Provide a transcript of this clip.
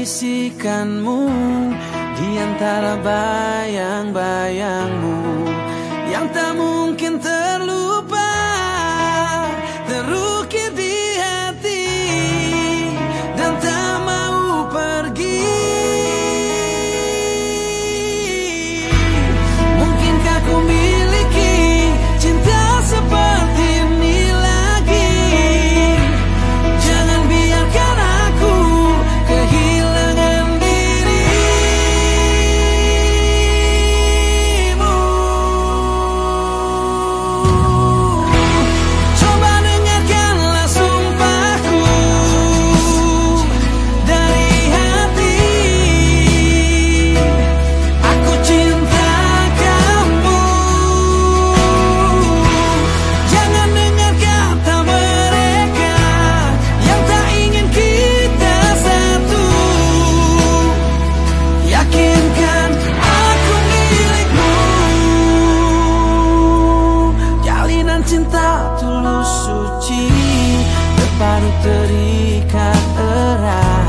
bisikanmu di antara bayang-bayangmu yang tak mungkin terjadi. tulus suci Terpadu terikat erat.